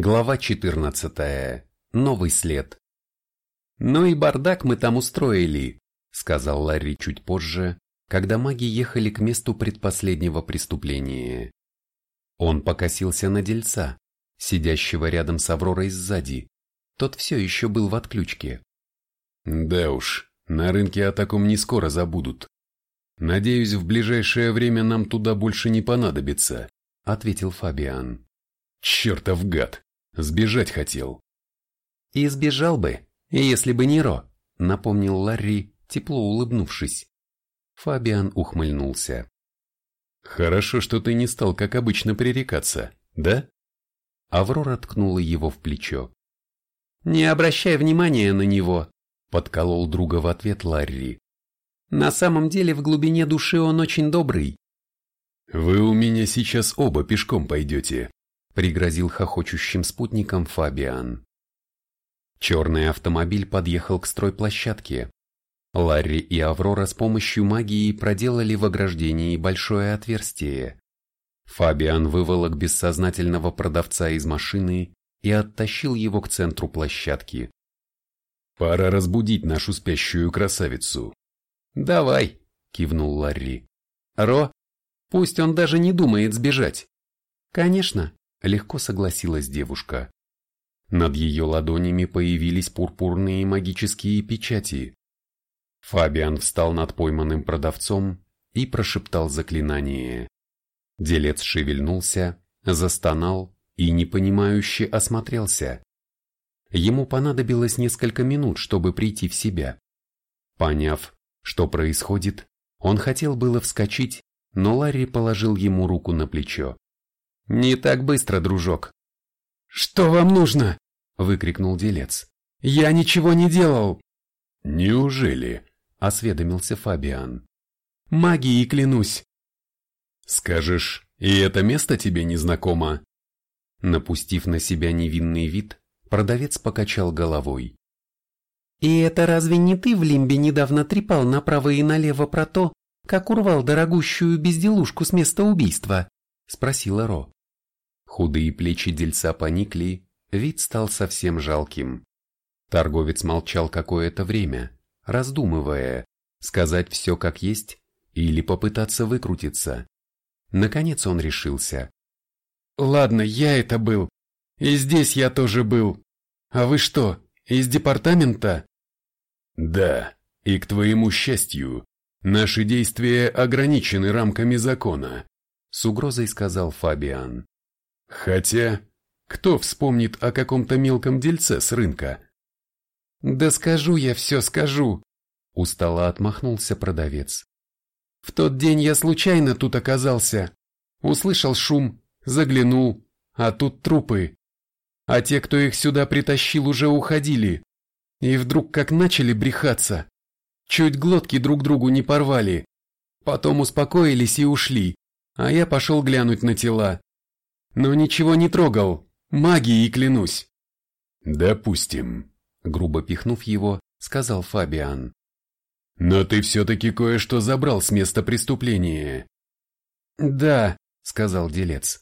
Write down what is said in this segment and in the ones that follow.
Глава 14. Новый след. «Ну и бардак мы там устроили», — сказал Ларри чуть позже, когда маги ехали к месту предпоследнего преступления. Он покосился на дельца, сидящего рядом с Авророй сзади. Тот все еще был в отключке. «Да уж, на рынке о таком не скоро забудут. Надеюсь, в ближайшее время нам туда больше не понадобится», — ответил Фабиан. «Чертов гад! Сбежать хотел. И сбежал бы, если бы не Ро, напомнил Ларри, тепло улыбнувшись. Фабиан ухмыльнулся. Хорошо, что ты не стал, как обычно, пререкаться, да? Аврора ткнула его в плечо. Не обращай внимания на него, подколол друга в ответ Ларри. На самом деле в глубине души он очень добрый. Вы у меня сейчас оба пешком пойдете, пригрозил хохочущим спутником Фабиан. Черный автомобиль подъехал к стройплощадке. Ларри и Аврора с помощью магии проделали в ограждении большое отверстие. Фабиан выволок бессознательного продавца из машины и оттащил его к центру площадки. «Пора разбудить нашу спящую красавицу». «Давай», — кивнул Ларри. «Ро, пусть он даже не думает сбежать». «Конечно», Легко согласилась девушка. Над ее ладонями появились пурпурные магические печати. Фабиан встал над пойманным продавцом и прошептал заклинание. Делец шевельнулся, застонал и непонимающе осмотрелся. Ему понадобилось несколько минут, чтобы прийти в себя. Поняв, что происходит, он хотел было вскочить, но Ларри положил ему руку на плечо. «Не так быстро, дружок». «Что вам нужно?» – выкрикнул делец. «Я ничего не делал!» «Неужели?» – осведомился Фабиан. «Магией клянусь!» «Скажешь, и это место тебе незнакомо?» Напустив на себя невинный вид, продавец покачал головой. «И это разве не ты в Лимбе недавно трепал направо и налево про то, как урвал дорогущую безделушку с места убийства?» – спросила Ро. Худые плечи дельца поникли, вид стал совсем жалким. Торговец молчал какое-то время, раздумывая, сказать все как есть или попытаться выкрутиться. Наконец он решился. «Ладно, я это был. И здесь я тоже был. А вы что, из департамента?» «Да, и к твоему счастью, наши действия ограничены рамками закона», с угрозой сказал Фабиан. Хотя, кто вспомнит о каком-то мелком дельце с рынка? Да скажу я все, скажу, устало отмахнулся продавец. В тот день я случайно тут оказался. Услышал шум, заглянул, а тут трупы. А те, кто их сюда притащил, уже уходили. И вдруг как начали брехаться. Чуть глотки друг другу не порвали. Потом успокоились и ушли, а я пошел глянуть на тела но ничего не трогал, магией клянусь. Допустим, грубо пихнув его, сказал Фабиан. Но ты все-таки кое-что забрал с места преступления. Да, сказал делец.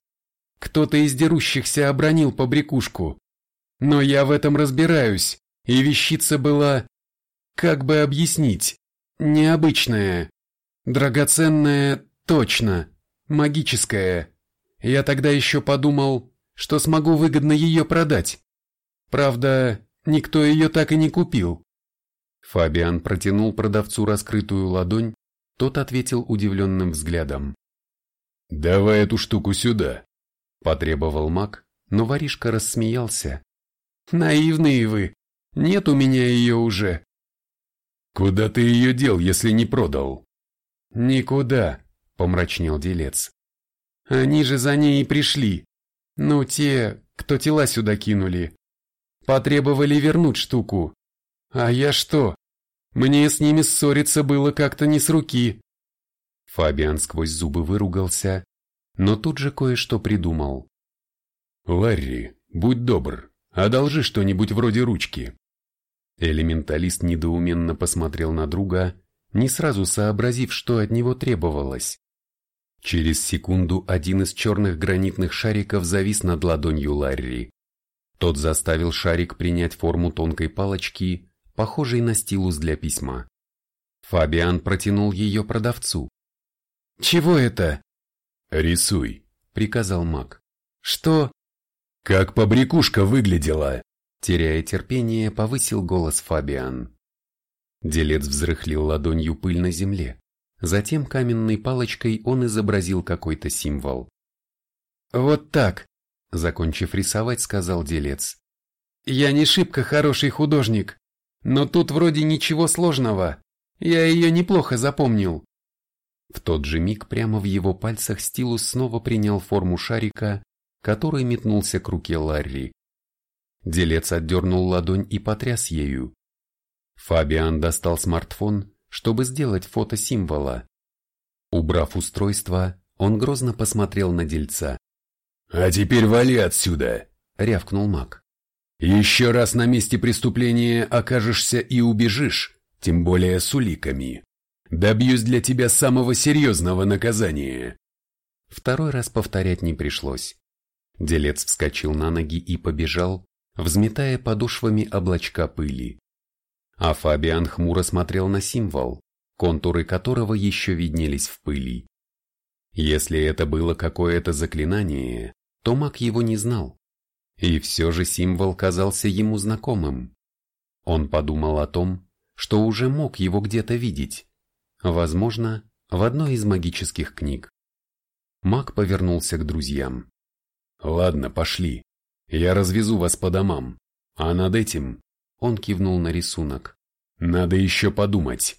Кто-то из дерущихся обронил побрякушку. Но я в этом разбираюсь, и вещица была, как бы объяснить, необычная, драгоценная точно, магическая. Я тогда еще подумал, что смогу выгодно ее продать. Правда, никто ее так и не купил. Фабиан протянул продавцу раскрытую ладонь, тот ответил удивленным взглядом. «Давай эту штуку сюда», – потребовал маг, но воришка рассмеялся. «Наивные вы, нет у меня ее уже». «Куда ты ее дел, если не продал?» «Никуда», – помрачнел делец. Они же за ней и пришли. Ну, те, кто тела сюда кинули. Потребовали вернуть штуку. А я что? Мне с ними ссориться было как-то не с руки. Фабиан сквозь зубы выругался, но тут же кое-что придумал. «Ларри, будь добр, одолжи что-нибудь вроде ручки». Элементалист недоуменно посмотрел на друга, не сразу сообразив, что от него требовалось. Через секунду один из черных гранитных шариков завис над ладонью Ларри. Тот заставил шарик принять форму тонкой палочки, похожей на стилус для письма. Фабиан протянул ее продавцу. «Чего это?» «Рисуй», — приказал маг. «Что?» «Как побрякушка выглядела?» Теряя терпение, повысил голос Фабиан. Делец взрыхлил ладонью пыль на земле. Затем каменной палочкой он изобразил какой-то символ. «Вот так», — закончив рисовать, сказал делец. «Я не шибко хороший художник, но тут вроде ничего сложного. Я ее неплохо запомнил». В тот же миг прямо в его пальцах стилус снова принял форму шарика, который метнулся к руке Ларри. Делец отдернул ладонь и потряс ею. Фабиан достал смартфон, чтобы сделать фото символа. Убрав устройство, он грозно посмотрел на дельца. «А теперь вали отсюда!» — рявкнул маг. «Еще раз на месте преступления окажешься и убежишь, тем более с уликами. Добьюсь для тебя самого серьезного наказания». Второй раз повторять не пришлось. Делец вскочил на ноги и побежал, взметая подошвами облачка пыли. А Фабиан хмуро смотрел на символ, контуры которого еще виднелись в пыли. Если это было какое-то заклинание, то маг его не знал. И все же символ казался ему знакомым. Он подумал о том, что уже мог его где-то видеть. Возможно, в одной из магических книг. Маг повернулся к друзьям. «Ладно, пошли. Я развезу вас по домам. А над этим...» Он кивнул на рисунок. «Надо еще подумать.